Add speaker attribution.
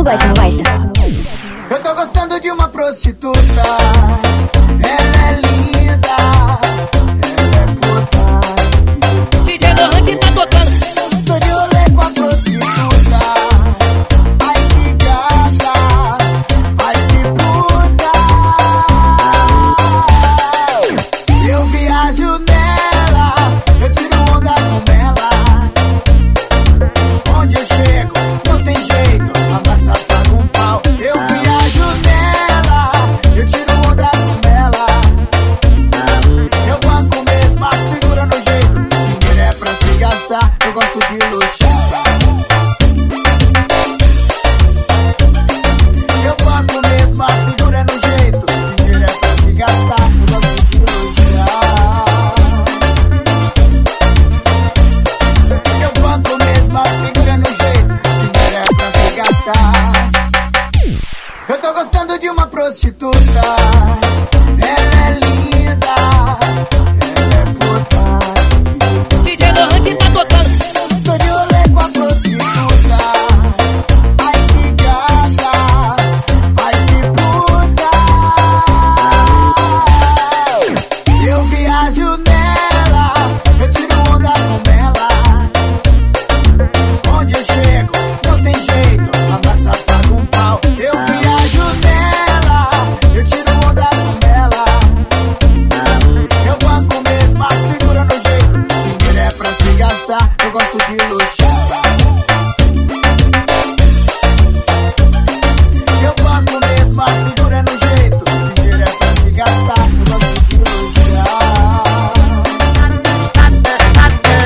Speaker 1: Tu gosta, não gosta?
Speaker 2: Eu tô gostando de uma prostituta. Eu tô gostando de uma prostituta. Eu gosto de luxo.